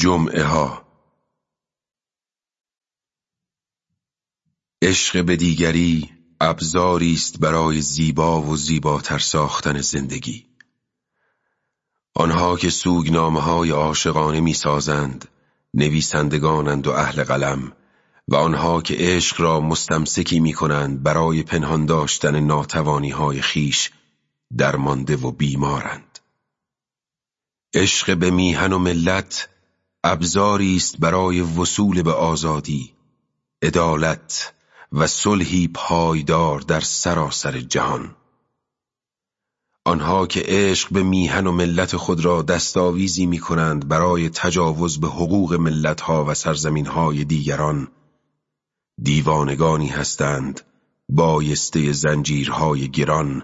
جمعه ها عشق به دیگری ابزاری است برای زیبا و زیباتر ساختن زندگی. آنها که سوگنامه های عاشقانه می سازند نویسندگانند و اهل قلم و آنها که عشق را مستمسکی می کنند برای پنهان داشتن ناتوانی های خیش درمانده و بیمارند. عشق به میهن و ملت ابزاری است برای وصول به آزادی عدالت و صلحی پایدار در سراسر جهان. آنها که عشق به میهن و ملت خود را دستاویزی می کنند برای تجاوز به حقوق ملتها و سرزمینهای دیگران دیوانگانی هستند بایسته زنجیرهای گران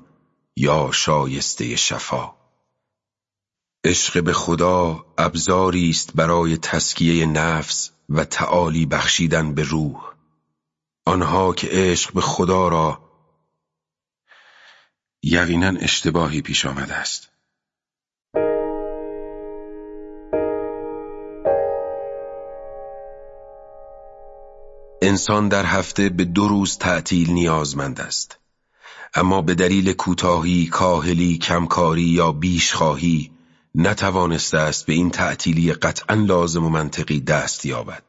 یا شایسته شفا. عشق به خدا ابزاری است برای تسکیه نفس و تعالی بخشیدن به روح. آنها که عشق به خدا را یقینا اشتباهی پیش آمده است. انسان در هفته به دو روز تعطیل نیازمند است. اما به دلیل کوتاهی، کاهلی، کمکاری یا بیشخواهی نتوانسته است به این تعطیلی قطعا لازم و منطقی دست یابد.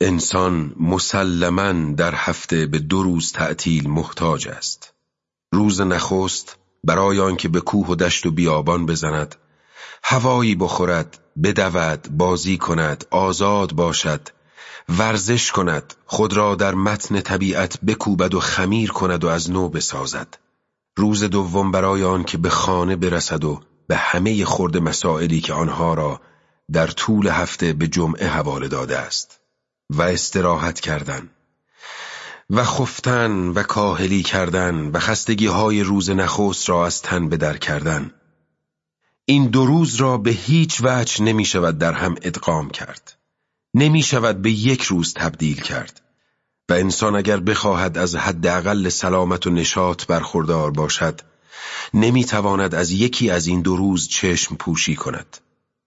انسان مسلما در هفته به دو روز تعطیل محتاج است. روز نخست برای آنکه به کوه و دشت و بیابان بزند هوایی بخورد بدود بازی کند آزاد باشد ورزش کند خود را در متن طبیعت بکوبد و خمیر کند و از نو بسازد. روز دوم برای آنکه به خانه برسد و به همه خورد مسائلی که آنها را در طول هفته به جمعه حواله داده است و استراحت کردن و خفتن و کاهلی کردن و خستگی های روز نخست را از تن بدر کردن. این دو روز را به هیچ وجه نمی شود در هم ادغام کرد. نمی شود به یک روز تبدیل کرد. و انسان اگر بخواهد از حداقل سلامت و نشاط برخوردار باشد نمی تواند از یکی از این دو روز چشم پوشی کند.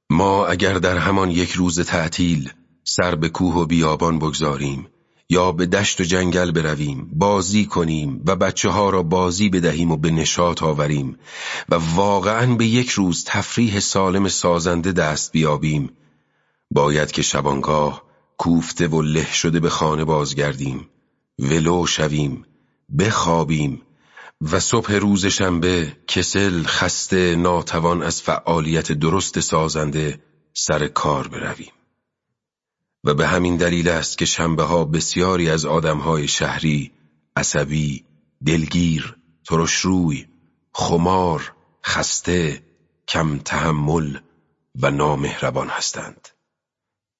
ما اگر در همان یک روز تعطیل سر به کوه و بیابان بگذاریم یا به دشت و جنگل برویم بازی کنیم و بچه ها را بازی بدهیم و به نشاط آوریم و واقعا به یک روز تفریح سالم سازنده دست بیابیم باید که شبانگاه کوفته و له شده به خانه بازگردیم ولو شویم بخوابیم و صبح روز شنبه کسل خسته ناتوان از فعالیت درست سازنده سر کار برویم. و به همین دلیل است که شنبه ها بسیاری از آدمهای شهری عصبی، دلگیر، ترشروی، خمار، خسته، کم تحمل و نامهربان هستند.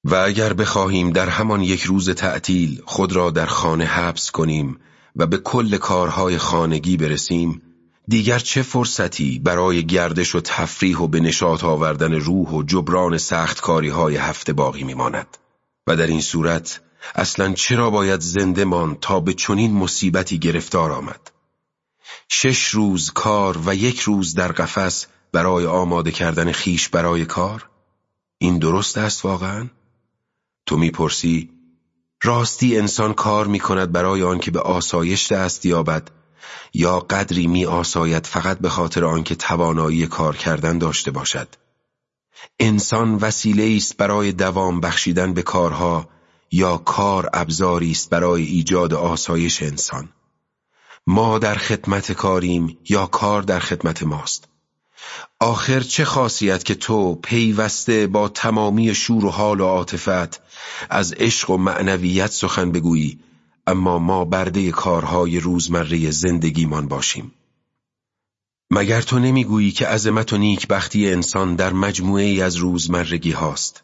و اگر بخواهیم در همان یک روز تعطیل خود را در خانه حبس کنیم و به کل کارهای خانگی برسیم دیگر چه فرصتی برای گردش و تفریح و به نشاط آوردن روح و جبران سخت کاری های هفته باقی میماند؟ و در این صورت اصلا چرا باید زنده مان تا به چنین مصیبتی گرفتار آمد؟ شش روز کار و یک روز در قفس برای آماده کردن خیش برای کار؟ این درست است واقعا؟ تو می‌پرسی راستی انسان کار می کند برای آنکه به آسایش دست یابد یا قدری می آساید فقط به خاطر آنکه توانایی کار کردن داشته باشد. انسان وسیله است برای دوام بخشیدن به کارها یا کار ابزاری است برای ایجاد آسایش انسان. ما در خدمت کاریم یا کار در خدمت ماست. آخر چه خاصیت که تو پیوسته با تمامی شور و حال و عاطفت از عشق و معنویت سخن بگویی اما ما برده کارهای روزمره زندگیمان باشیم. مگر تو نمی‌گویی که عظمت و نیکبختی انسان در مجموعه ای از روزمرگی هاست؟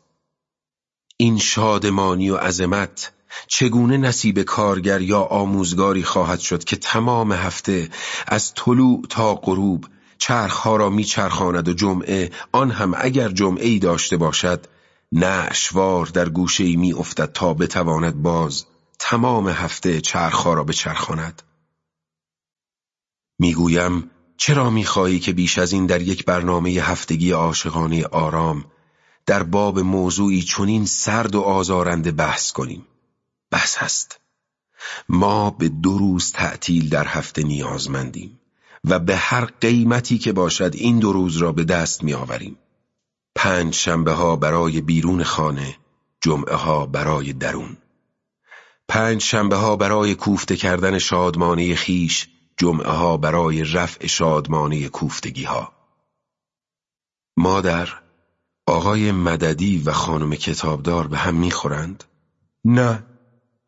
این شادمانی و عظمت چگونه نصیب کارگر یا آموزگاری خواهد شد که تمام هفته از طلوع تا غروب چرخها را میچرخاند و جمعه آن هم اگر جمعه ای داشته باشد نشوار در گوشه می افتد تا بتواند باز تمام هفته چرخها را بچرخاند. می‌گویم چرا می‌خواهی که بیش از این در یک برنامه هفتگی عاشقانه آرام در باب موضوعی چنین سرد و آزارنده بحث کنیم؟ بحث هست. ما به دو روز تعطیل در هفته نیازمندیم و به هر قیمتی که باشد این دو روز را به دست می آوریم. پنج شنبه ها برای بیرون خانه، جمعه ها برای درون. پنج شنبه ها برای کوفته کردن شادمانه خیش، جمعه ها برای رفع شادمانه کوفتگی ها. مادر، آقای مددی و خانم کتابدار به هم می‌خورند؟ نه،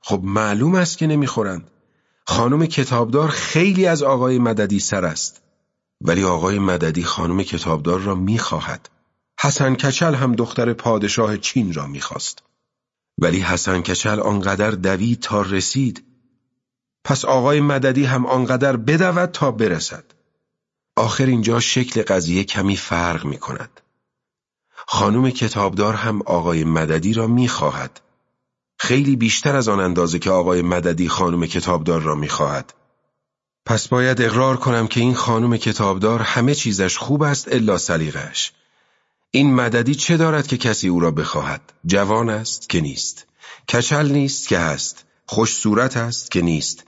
خب معلوم است که نمی‌خورند. خانم کتابدار خیلی از آقای مددی سر است ولی آقای مددی خانم کتابدار را می‌خواهد حسن کچل هم دختر پادشاه چین را می‌خواست ولی حسن کچل آنقدر دوید تا رسید پس آقای مددی هم آنقدر بدود تا برسد آخر اینجا شکل قضیه کمی فرق می کند خانم کتابدار هم آقای مددی را می‌خواهد خیلی بیشتر از آن اندازه که آقای مددی خانم کتابدار را می‌خواهد. پس باید اقرار کنم که این خانم کتابدار همه چیزش خوب است الا سلیقش. این مددی چه دارد که کسی او را بخواهد؟ جوان است که نیست. کچل نیست که هست. خوش صورت است که نیست.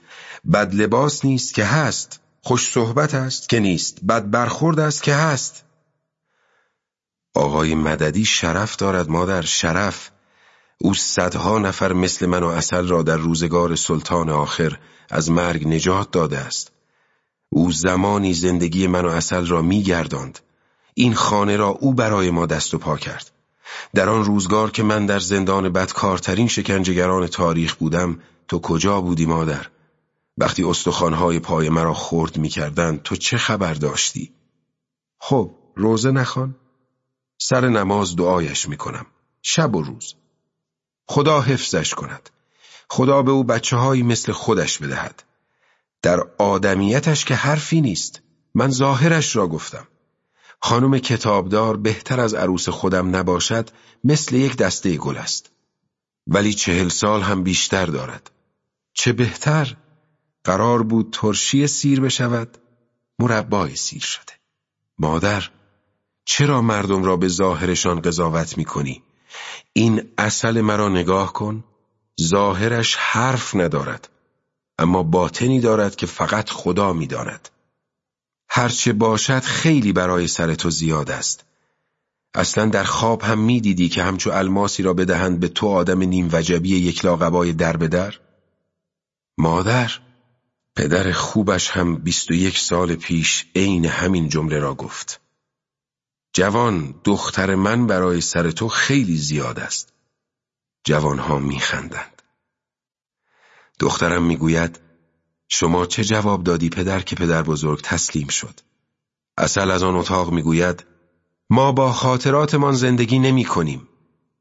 بد لباس نیست که هست. خوش صحبت است که نیست. بد برخورد است که هست. آقای مددی شرف دارد مادر شرف او صدها نفر مثل من و اصل را در روزگار سلطان آخر از مرگ نجات داده است او زمانی زندگی من و اصل را میگرداند این خانه را او برای ما دست و پا کرد. در آن روزگار که من در زندان بدکارترین شکنجهگران تاریخ بودم تو کجا بودی مادر؟ وقتی استخوانهای پای مرا خورد می‌کردند تو چه خبر داشتی؟ خب روزه نخوان. سر نماز دعایش می‌کنم. شب و روز. خدا حفظش کند. خدا به او بچه هایی مثل خودش بدهد. در آدمیتش که حرفی نیست. من ظاهرش را گفتم. خانم کتابدار بهتر از عروس خودم نباشد مثل یک دسته گل است. ولی چهل سال هم بیشتر دارد. چه بهتر قرار بود ترشی سیر بشود مربای سیر شده. مادر چرا مردم را به ظاهرشان قضاوت می کنی؟ این اصل مرا نگاه کن ظاهرش حرف ندارد اما باطنی دارد که فقط خدا می‌داند. هرچه باشد خیلی برای سر تو زیاد است. اصلا در خواب هم می‌دیدی که همچو الماسی را بدهند به تو آدم نیم وجبی یک لاغبای در به در؟ مادر پدر خوبش هم بیست و یک سال پیش عین همین جمله را گفت. جوان دختر من برای سر تو خیلی زیاد است. جوانها میخندند. دخترم می‌گوید شما چه جواب دادی پدر که پدر بزرگ تسلیم شد؟ اصل از آن اتاق می‌گوید ما با خاطراتمان زندگی نمی کنیم.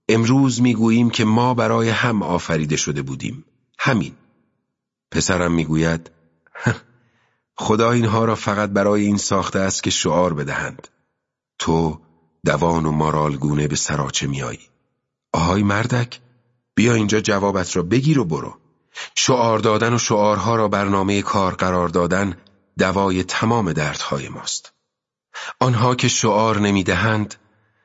امروز می‌گوییم که ما برای هم آفریده شده بودیم. همین. پسرم می‌گوید خدا اینها را فقط برای این ساخته است که شعار بدهند. تو دوان و مارالگونه به سراچه میایی. آهای مردک بیا اینجا جوابت را بگیر و برو. شعار دادن و شعارها را برنامه کار قرار دادن دوای تمام دردهای ماست. آنها که شعار نمی‌دهند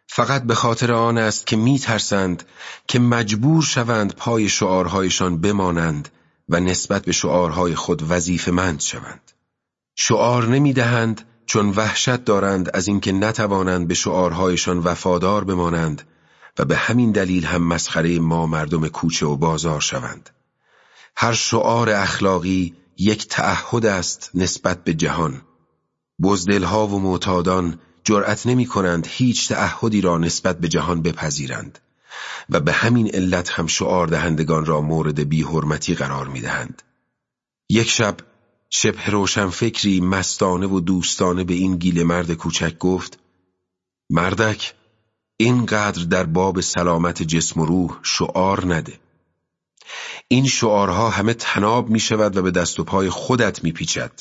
فقط به خاطر آن است که میترسند که مجبور شوند پای شعارهایشان بمانند و نسبت به شعارهای خود وظیفه‌مند شوند. شعار نمی‌دهند چون وحشت دارند از اینکه نتوانند به شعارهایشان وفادار بمانند و به همین دلیل هم مسخره ما مردم کوچه و بازار شوند. هر شعار اخلاقی یک تعهد است نسبت به جهان بزدلها و معتادان جرأت نمی کنند هیچ تعهدی را نسبت به جهان بپذیرند و به همین علت هم شعار دهندگان را مورد بی حرمتی قرار می دهند. یک شب شبه روشن فکری مستانه و دوستانه به این گیل مرد کوچک گفت مردک اینقدر در باب سلامت جسم و روح شعار نده این شعارها همه تناب می شود و به دست و پای خودت می پیچد.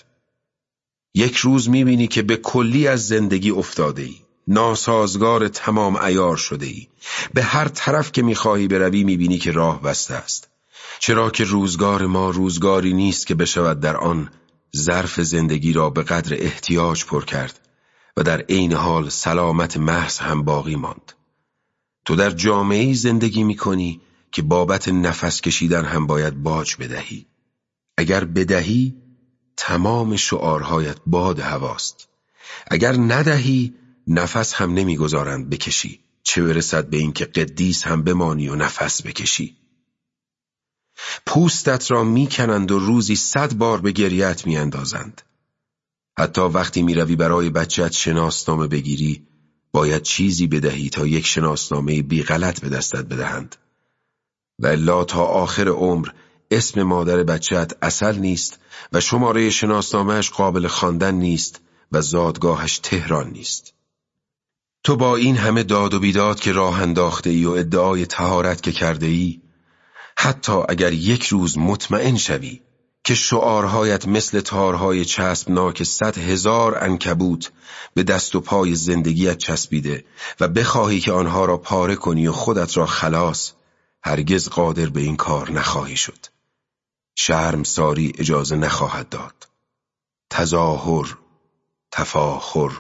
یک روز می بینی که به کلی از زندگی افتاده ای. ناسازگار تمام ایار شده ای. به هر طرف که می‌خواهی بروی می‌بینی که راه بسته است. چرا که روزگار ما روزگاری نیست که بشود در آن ظرف زندگی را به قدر احتیاج پر کرد و در عین حال سلامت محض هم باقی ماند. تو در جامعه زندگی می کنی که بابت نفس کشیدن هم باید باج بدهی. اگر بدهی تمام شعارهایت باد هواست. اگر ندهی نفس هم نمی‌گذارند بکشی. چه برسد به اینکه قدیس هم بمانی و نفس بکشی. پوستت را می‌کنند و روزی صد بار به گریت میاندازند. حتی وقتی می‌روی برای بچت شناسنامه بگیری باید چیزی بدهی تا یک شناسنامه بی غلط به دستت بدهند. و الا تا آخر عمر اسم مادر بچت اصل نیست و شماره شناسنامهش قابل خواندن نیست و زادگاهش تهران نیست. تو با این همه داد و بیداد که راه انداخته ای و ادعای تهارت که کرده ای حتی اگر یک روز مطمئن شوی که شعارهایت مثل تارهای چسبناک صد هزار انکبوت به دست و پای زندگیت چسبیده و بخواهی که آنها را پاره کنی و خودت را خلاص هرگز قادر به این کار نخواهی شد. شرم ساری اجازه نخواهد داد. تظاهر تفاخر